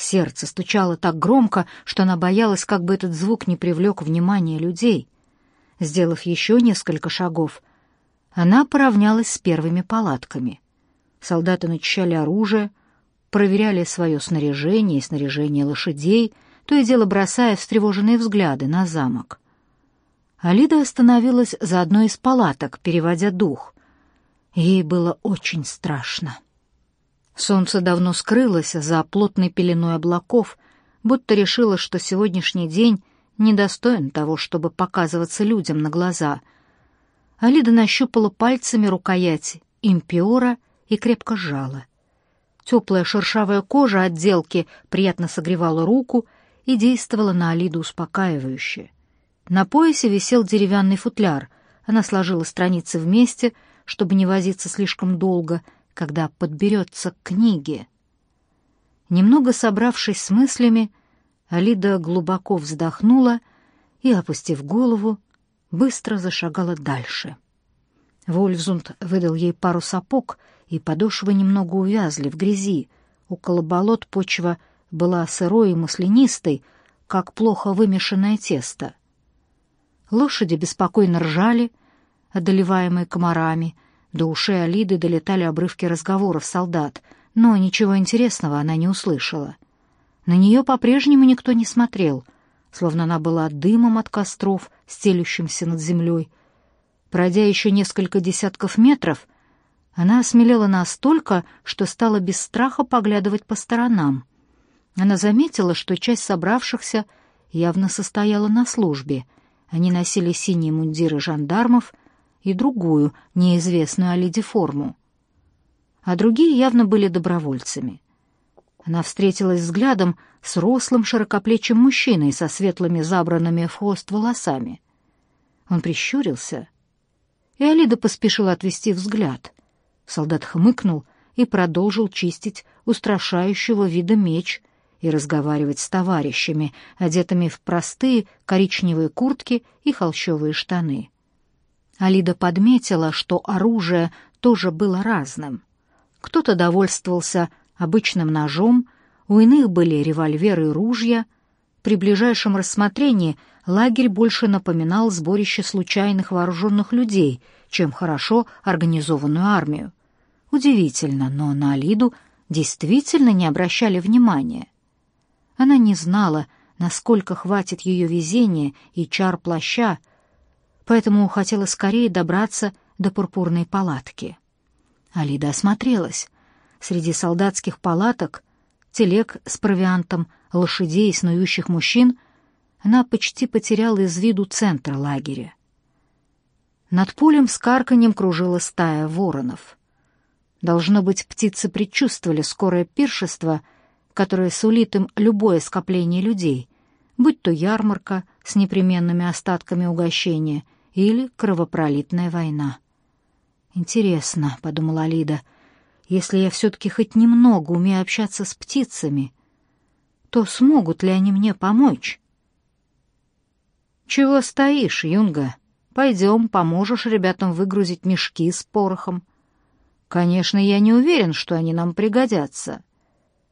Сердце стучало так громко, что она боялась, как бы этот звук не привлек внимание людей. Сделав еще несколько шагов, она поравнялась с первыми палатками. Солдаты начищали оружие, проверяли свое снаряжение и снаряжение лошадей, то и дело бросая встревоженные взгляды на замок. Алида остановилась за одной из палаток, переводя дух. Ей было очень страшно. Солнце давно скрылось за плотной пеленой облаков, будто решило, что сегодняшний день недостоин того, чтобы показываться людям на глаза. Алида нащупала пальцами рукоять импиора и крепко сжала. Теплая шершавая кожа отделки приятно согревала руку и действовала на Алиду успокаивающе. На поясе висел деревянный футляр. Она сложила страницы вместе, чтобы не возиться слишком долго, когда подберется к книге. Немного собравшись с мыслями, Алида глубоко вздохнула и, опустив голову, быстро зашагала дальше. Вольфзунд выдал ей пару сапог, и подошвы немного увязли в грязи. Около болот почва была сырой и маслянистой, как плохо вымешанное тесто. Лошади беспокойно ржали, одолеваемые комарами. До ушей Алиды долетали обрывки разговоров солдат, но ничего интересного она не услышала. На нее по-прежнему никто не смотрел, словно она была дымом от костров, стелющимся над землей. Пройдя еще несколько десятков метров, она осмелела настолько, что стала без страха поглядывать по сторонам. Она заметила, что часть собравшихся явно состояла на службе. Они носили синие мундиры жандармов и другую, неизвестную Алиде форму. А другие явно были добровольцами. Она встретилась взглядом с рослым широкоплечим мужчиной со светлыми забранными в хвост волосами. Он прищурился, и Алида поспешила отвести взгляд. Солдат хмыкнул и продолжил чистить устрашающего вида меч и разговаривать с товарищами, одетыми в простые коричневые куртки и холщовые штаны. Алида подметила, что оружие тоже было разным. Кто-то довольствовался обычным ножом, у иных были револьверы и ружья. При ближайшем рассмотрении лагерь больше напоминал сборище случайных вооруженных людей, чем хорошо организованную армию. Удивительно, но на Алиду действительно не обращали внимания. Она не знала, насколько хватит ее везения и чар плаща, поэтому хотела скорее добраться до пурпурной палатки. Алида осмотрелась. Среди солдатских палаток, телег с провиантом, лошадей и снующих мужчин она почти потеряла из виду центр лагеря. Над полем с карканьем кружила стая воронов. Должно быть, птицы предчувствовали скорое пиршество, которое сулит им любое скопление людей, будь то ярмарка с непременными остатками угощения или кровопролитная война. «Интересно», — подумала Алида, — если я все-таки хоть немного умею общаться с птицами, то смогут ли они мне помочь? «Чего стоишь, Юнга? Пойдем, поможешь ребятам выгрузить мешки с порохом. Конечно, я не уверен, что они нам пригодятся.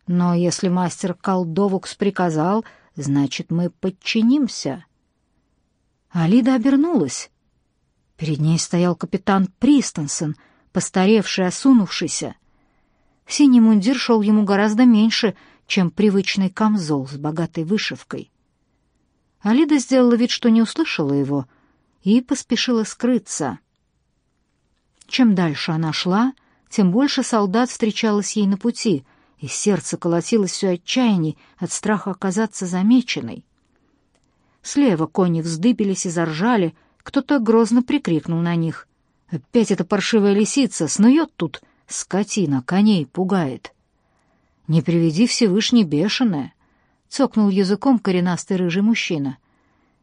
Но если мастер Колдовукс приказал, значит, мы подчинимся». Алида обернулась. Перед ней стоял капитан Пристенсен, постаревший, осунувшийся, Синий мундир шел ему гораздо меньше, чем привычный камзол с богатой вышивкой. Алида сделала вид, что не услышала его, и поспешила скрыться. Чем дальше она шла, тем больше солдат встречалось ей на пути, и сердце колотилось все отчаянней от страха оказаться замеченной. Слева кони вздыбились и заржали, кто-то грозно прикрикнул на них. «Опять эта паршивая лисица снует тут Скотина коней пугает. Не приведи Всевышний бешеная, цокнул языком коренастый рыжий мужчина.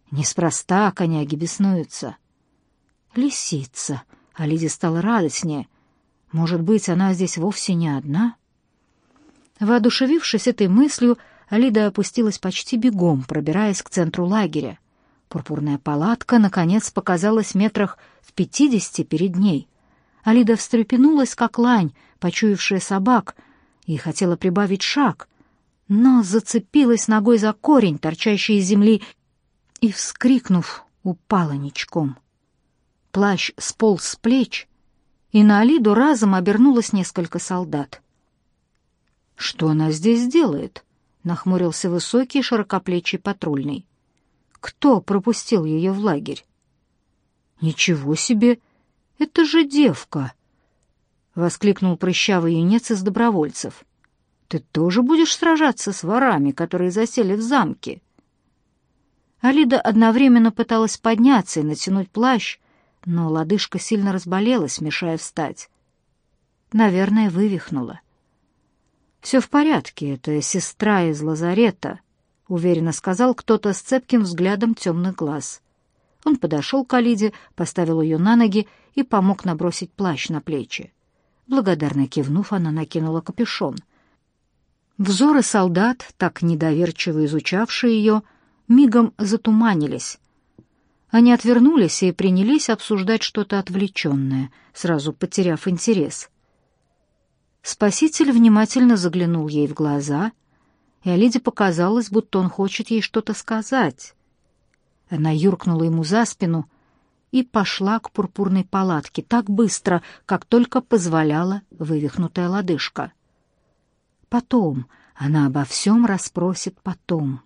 Неспроста коняги беснуются. Лисица, а Лиде стало радостнее. Может быть, она здесь вовсе не одна? Воодушевившись этой мыслью, Алида опустилась почти бегом, пробираясь к центру лагеря. Пурпурная палатка, наконец, показалась метрах в пятидесяти перед ней. Алида встрепенулась, как лань, почуявшая собак, и хотела прибавить шаг, но зацепилась ногой за корень, торчащий из земли, и, вскрикнув, упала ничком. Плащ сполз с плеч, и на Алиду разом обернулось несколько солдат. «Что она здесь делает?» — нахмурился высокий широкоплечий патрульный. «Кто пропустил ее в лагерь?» «Ничего себе! Это же девка!» — воскликнул прыщавый юнец из добровольцев. «Ты тоже будешь сражаться с ворами, которые засели в замке?» Алида одновременно пыталась подняться и натянуть плащ, но лодыжка сильно разболелась, мешая встать. Наверное, вывихнула. «Все в порядке, это сестра из лазарета», — уверенно сказал кто-то с цепким взглядом темных глаз. Он подошел к Алиде, поставил ее на ноги и помог набросить плащ на плечи. Благодарно кивнув, она накинула капюшон. Взоры солдат, так недоверчиво изучавшие ее, мигом затуманились. Они отвернулись и принялись обсуждать что-то отвлеченное, сразу потеряв интерес — Спаситель внимательно заглянул ей в глаза, и Алиде показалось, будто он хочет ей что-то сказать. Она юркнула ему за спину и пошла к пурпурной палатке так быстро, как только позволяла вывихнутая лодыжка. Потом она обо всем расспросит потом.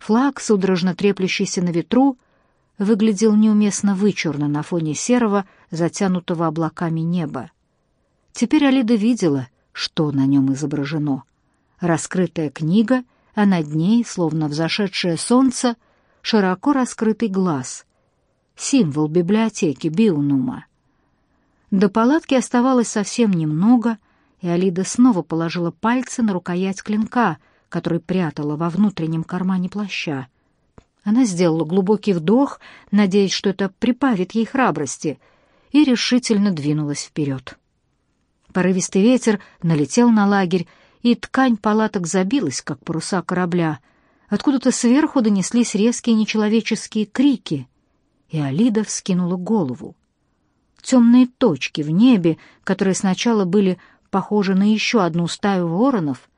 Флаг, судорожно треплющийся на ветру, выглядел неуместно вычурно на фоне серого, затянутого облаками неба. Теперь Алида видела, что на нем изображено. Раскрытая книга, а над ней, словно взошедшее солнце, широко раскрытый глаз. Символ библиотеки Биунума. До палатки оставалось совсем немного, и Алида снова положила пальцы на рукоять клинка, который прятала во внутреннем кармане плаща. Она сделала глубокий вдох, надеясь, что это прибавит ей храбрости, и решительно двинулась вперед. Порывистый ветер налетел на лагерь, и ткань палаток забилась, как паруса корабля. Откуда-то сверху донеслись резкие нечеловеческие крики, и Алида вскинула голову. Темные точки в небе, которые сначала были похожи на еще одну стаю воронов,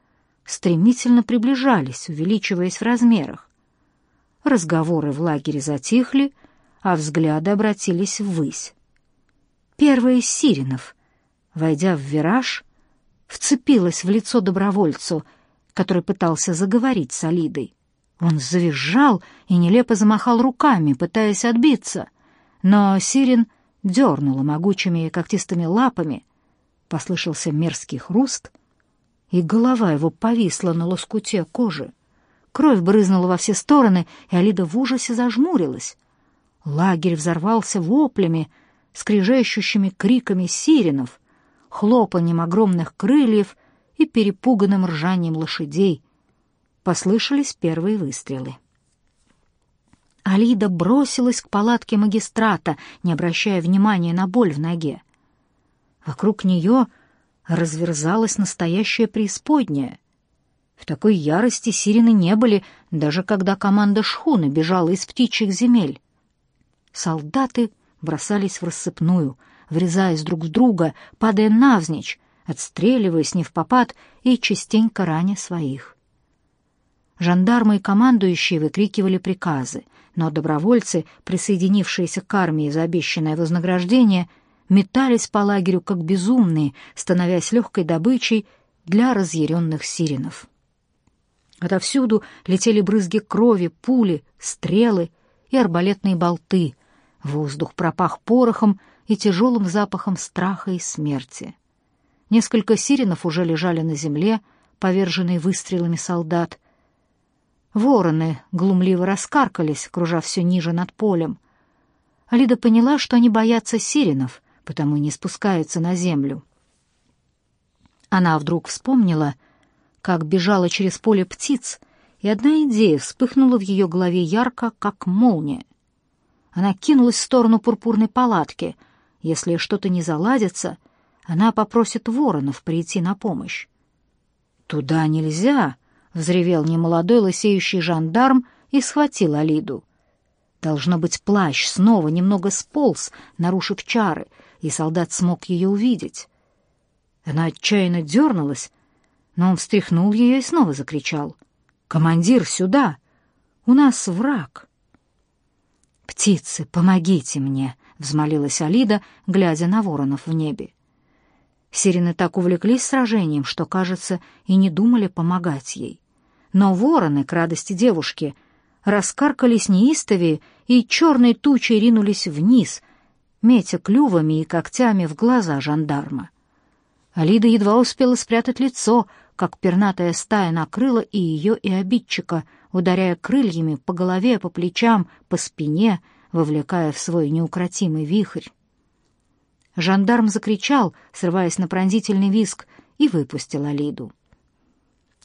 стремительно приближались, увеличиваясь в размерах. Разговоры в лагере затихли, а взгляды обратились ввысь. Первый из сиренов, войдя в вираж, вцепилась в лицо добровольцу, который пытался заговорить с Алидой. Он завизжал и нелепо замахал руками, пытаясь отбиться, но Сирин дернула могучими когтистыми лапами, послышался мерзкий хруст, и голова его повисла на лоскуте кожи. Кровь брызнула во все стороны, и Алида в ужасе зажмурилась. Лагерь взорвался воплями, скрижащущими криками сиренов — хлопанием огромных крыльев и перепуганным ржанием лошадей. Послышались первые выстрелы. Алида бросилась к палатке магистрата, не обращая внимания на боль в ноге. Вокруг нее разверзалась настоящая преисподняя. В такой ярости сирены не были, даже когда команда шхуны бежала из птичьих земель. Солдаты бросались в рассыпную — врезаясь друг в друга, падая навзничь, отстреливаясь не в попад и частенько раня своих. Жандармы и командующие выкрикивали приказы, но добровольцы, присоединившиеся к армии за обещанное вознаграждение, метались по лагерю как безумные, становясь легкой добычей для разъяренных сиренов. Отовсюду летели брызги крови, пули, стрелы и арбалетные болты. Воздух пропах порохом и тяжелым запахом страха и смерти. Несколько сиренов уже лежали на земле, поверженные выстрелами солдат. Вороны глумливо раскаркались, кружа все ниже над полем. Алида поняла, что они боятся сиренов, потому не спускаются на землю. Она вдруг вспомнила, как бежала через поле птиц, и одна идея вспыхнула в ее голове ярко, как молния. Она кинулась в сторону пурпурной палатки, если что-то не заладится, она попросит воронов прийти на помощь. «Туда нельзя!» — взревел немолодой лысеющий жандарм и схватил Алиду. Должно быть, плащ снова немного сполз, нарушив чары, и солдат смог ее увидеть. Она отчаянно дернулась, Но он встряхнул ее и снова закричал. «Командир, сюда! У нас враг!» «Птицы, помогите мне!» — взмолилась Алида, глядя на воронов в небе. Сирены так увлеклись сражением, что, кажется, и не думали помогать ей. Но вороны, к радости девушки, раскаркались неистовее и черной тучей ринулись вниз, метя клювами и когтями в глаза жандарма. Алида едва успела спрятать лицо, как пернатая стая накрыла и ее, и обидчика, ударяя крыльями по голове, по плечам, по спине, вовлекая в свой неукротимый вихрь. Жандарм закричал, срываясь на пронзительный виск, и выпустил Алиду.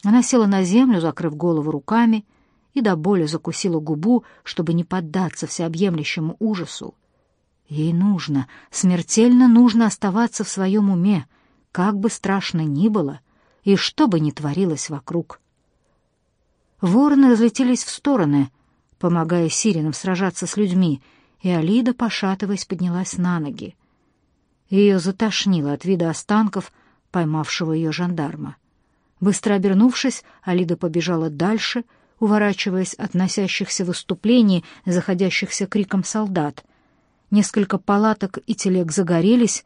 Она села на землю, закрыв голову руками, и до боли закусила губу, чтобы не поддаться всеобъемлющему ужасу. Ей нужно, смертельно нужно оставаться в своем уме, как бы страшно ни было и что бы ни творилось вокруг. Вороны разлетелись в стороны, помогая сиренам сражаться с людьми, и Алида, пошатываясь, поднялась на ноги. Ее затошнило от вида останков поймавшего ее жандарма. Быстро обернувшись, Алида побежала дальше, уворачиваясь от носящихся выступлений, заходящихся криком солдат. Несколько палаток и телег загорелись,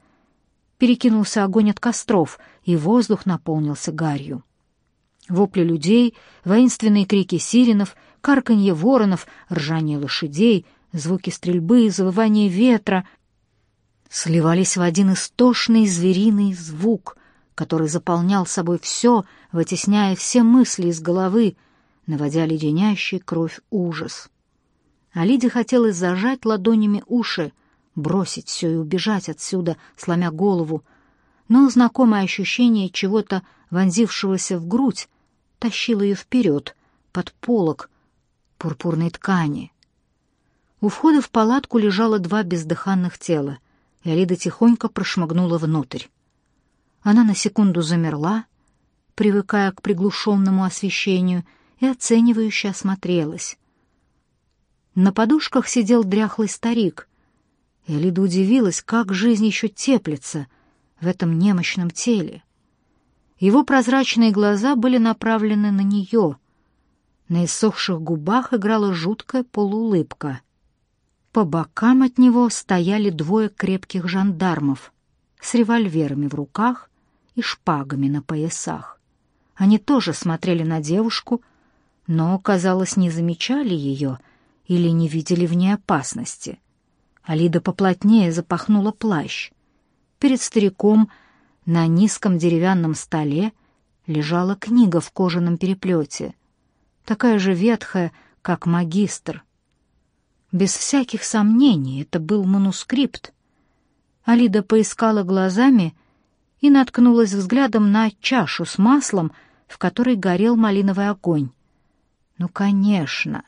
перекинулся огонь от костров, и воздух наполнился гарью. Вопли людей, воинственные крики сиренов, карканье воронов, ржание лошадей, звуки стрельбы, завывание ветра сливались в один истошный звериный звук, который заполнял собой все, вытесняя все мысли из головы, наводя леденящий кровь ужас. А Лиде хотелось зажать ладонями уши, бросить все и убежать отсюда, сломя голову, но знакомое ощущение чего-то, вонзившегося в грудь, тащило ее вперед, под полог пурпурной ткани. У входа в палатку лежало два бездыханных тела, и Алида тихонько прошмыгнула внутрь. Она на секунду замерла, привыкая к приглушенному освещению, и оценивающе осмотрелась. На подушках сидел дряхлый старик, Элида удивилась, как жизнь еще теплится в этом немощном теле. Его прозрачные глаза были направлены на нее. На иссохших губах играла жуткая полуулыбка. По бокам от него стояли двое крепких жандармов с револьверами в руках и шпагами на поясах. Они тоже смотрели на девушку, но, казалось, не замечали ее или не видели в ней опасности — Алида поплотнее запахнула плащ. Перед стариком на низком деревянном столе лежала книга в кожаном переплете, такая же ветхая, как магистр. Без всяких сомнений это был манускрипт. Алида поискала глазами и наткнулась взглядом на чашу с маслом, в которой горел малиновый огонь. Ну, конечно,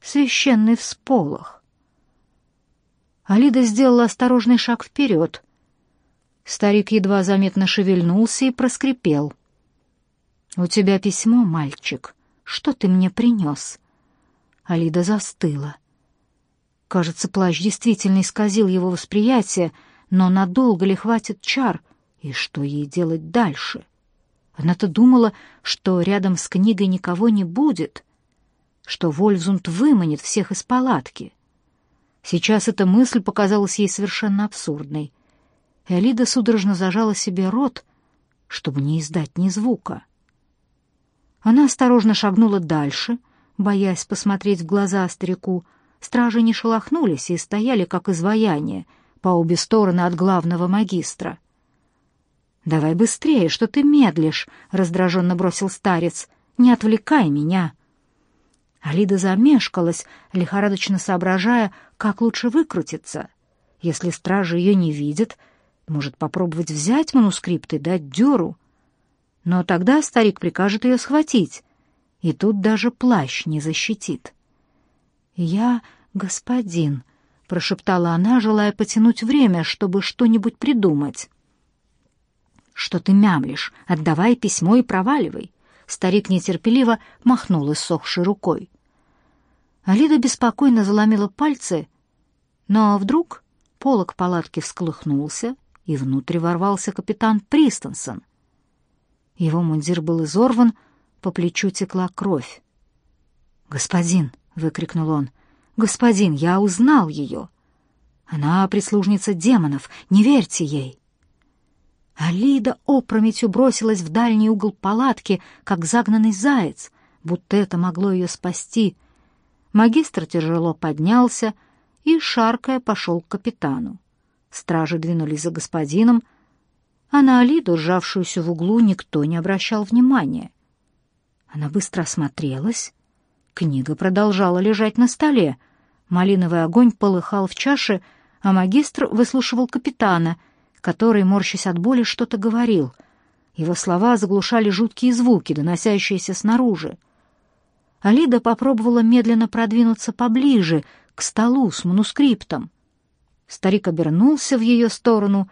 священный всполох. Алида сделала осторожный шаг вперед. Старик едва заметно шевельнулся и проскрипел. «У тебя письмо, мальчик. Что ты мне принес?» Алида застыла. Кажется, плащ действительно исказил его восприятие, но надолго ли хватит чар, и что ей делать дальше? Она-то думала, что рядом с книгой никого не будет, что Вольфзунд выманит всех из палатки — Сейчас эта мысль показалась ей совершенно абсурдной. И Алида судорожно зажала себе рот, чтобы не издать ни звука. Она осторожно шагнула дальше, боясь посмотреть в глаза старику. Стражи не шелохнулись и стояли, как изваяние, по обе стороны от главного магистра. «Давай быстрее, что ты медлишь», — раздраженно бросил старец. «Не отвлекай меня». Алида замешкалась, лихорадочно соображая, как лучше выкрутиться. Если стражи ее не видят, может попробовать взять манускрипт и дать дёру. Но тогда старик прикажет ее схватить, и тут даже плащ не защитит. «Я господин», — прошептала она, желая потянуть время, чтобы что-нибудь придумать. «Что ты мямлишь? Отдавай письмо и проваливай!» Старик нетерпеливо махнул иссохшей рукой. Алида беспокойно заломила пальцы, но вдруг полог палатки всколыхнулся, и внутрь ворвался капитан Пристенсон. Его мундир был изорван, по плечу текла кровь. «Господин!» — выкрикнул он. «Господин, я узнал ее! Она прислужница демонов, не верьте ей!» Алида опрометью бросилась в дальний угол палатки, как загнанный заяц, будто это могло ее спасти. Магистр тяжело поднялся и, шаркая, пошел к капитану. Стражи двинулись за господином, а на Алиду, сжавшуюся в углу, никто не обращал внимания. Она быстро осмотрелась. Книга продолжала лежать на столе. Малиновый огонь полыхал в чаше, а магистр выслушивал капитана — который, морщась от боли, что-то говорил. Его слова заглушали жуткие звуки, доносящиеся снаружи. Алида попробовала медленно продвинуться поближе, к столу с манускриптом. Старик обернулся в ее сторону,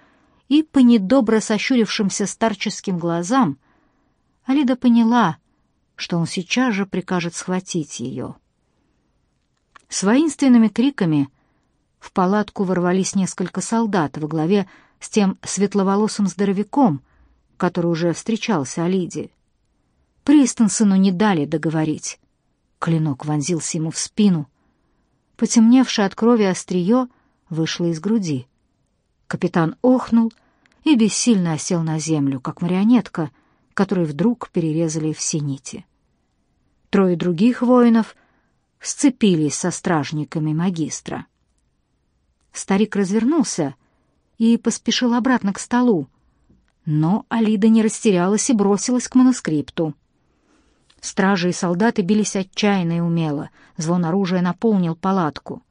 и по недобро сощурившимся старческим глазам Алида поняла, что он сейчас же прикажет схватить ее. С воинственными криками в палатку ворвались несколько солдат во главе с тем светловолосым здоровяком, который уже встречался Алиде. Пристенсену не дали договорить. Клинок вонзился ему в спину. Потемневшее от крови острие вышло из груди. Капитан охнул и бессильно осел на землю, как марионетка, которой вдруг перерезали все нити. Трое других воинов сцепились со стражниками магистра. Старик развернулся и поспешил обратно к столу. Но Алида не растерялась и бросилась к манускрипту. Стражи и солдаты бились отчаянно и умело. Звон оружия наполнил палатку.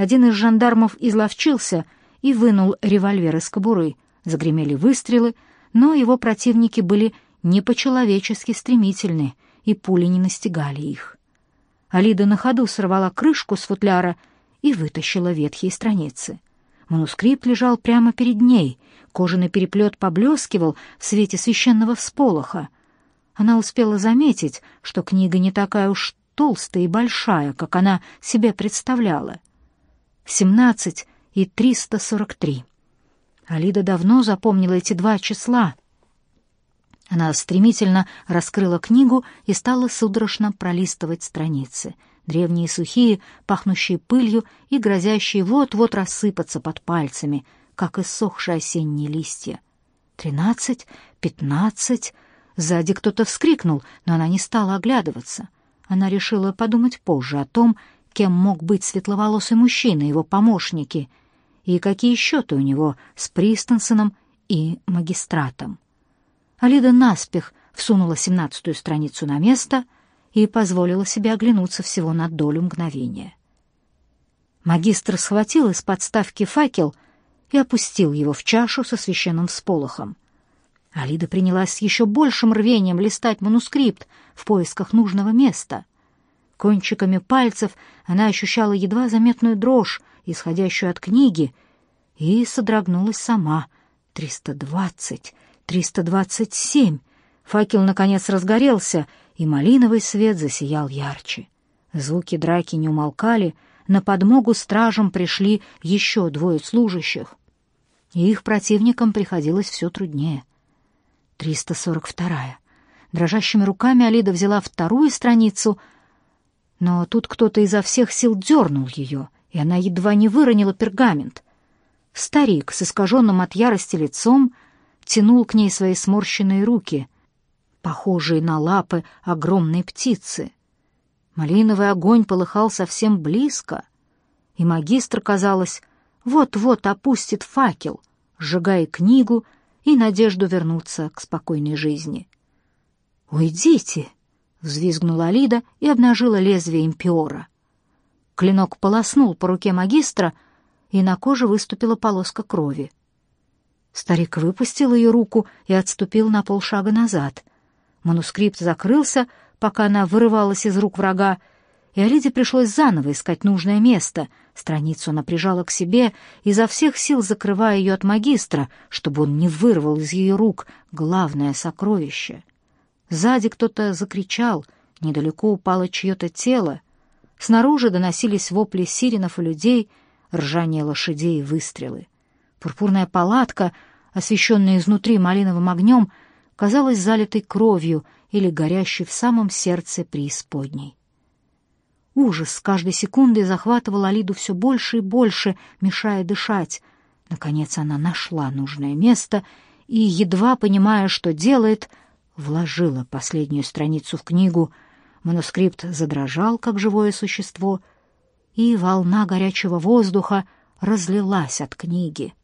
Один из жандармов изловчился и вынул револьвер из кобуры. Загремели выстрелы, но его противники были не по-человечески стремительны, и пули не настигали их. Алида на ходу сорвала крышку с футляра и вытащила ветхие страницы. Манускрипт лежал прямо перед ней, кожаный переплет поблескивал в свете священного всполоха. Она успела заметить, что книга не такая уж толстая и большая, как она себе представляла. Семнадцать и триста сорок три. Алида давно запомнила эти два числа. Она стремительно раскрыла книгу и стала судорожно пролистывать страницы — древние сухие, пахнущие пылью и грозящие вот-вот рассыпаться под пальцами, как иссохшие осенние листья. Тринадцать, пятнадцать... Сзади кто-то вскрикнул, но она не стала оглядываться. Она решила подумать позже о том, кем мог быть светловолосый мужчина, его помощники, и какие счеты у него с Пристенсоном и магистратом. Алида наспех всунула семнадцатую страницу на место — и позволила себе оглянуться всего на долю мгновения. Магистр схватил из подставки факел и опустил его в чашу со священным всполохом. Алида принялась с еще большим рвением листать манускрипт в поисках нужного места. Кончиками пальцев она ощущала едва заметную дрожь, исходящую от книги, и содрогнулась сама. «Триста двадцать! Триста двадцать семь!» Факел, наконец, разгорелся, и малиновый свет засиял ярче. Звуки драки не умолкали, на подмогу стражам пришли еще двое служащих, и их противникам приходилось все труднее. 342-я. Дрожащими руками Алида взяла вторую страницу, но тут кто-то изо всех сил дернул ее, и она едва не выронила пергамент. Старик с искаженным от ярости лицом тянул к ней свои сморщенные руки — похожие на лапы огромной птицы. Малиновый огонь полыхал совсем близко, и магистр, казалось, вот-вот опустит факел, сжигая книгу и надежду вернуться к спокойной жизни. «Уйдите!» — взвизгнула Алида и обнажила лезвие импиора. Клинок полоснул по руке магистра, и на коже выступила полоска крови. Старик выпустил ее руку и отступил на полшага назад. Манускрипт закрылся, пока она вырывалась из рук врага, и Алиде пришлось заново искать нужное место. Страницу она прижала к себе, изо всех сил закрывая ее от магистра, чтобы он не вырвал из ее рук главное сокровище. Сзади кто-то закричал, недалеко упало чье-то тело. Снаружи доносились вопли сиренов и людей, ржание лошадей и выстрелы. Пурпурная палатка, освещенная изнутри малиновым огнем, казалась залитой кровью или горящей в самом сердце преисподней. Ужас с каждой секундой захватывал Алиду все больше и больше, мешая дышать. Наконец она нашла нужное место и, едва понимая, что делает, вложила последнюю страницу в книгу. Манускрипт задрожал, как живое существо, и волна горячего воздуха разлилась от книги.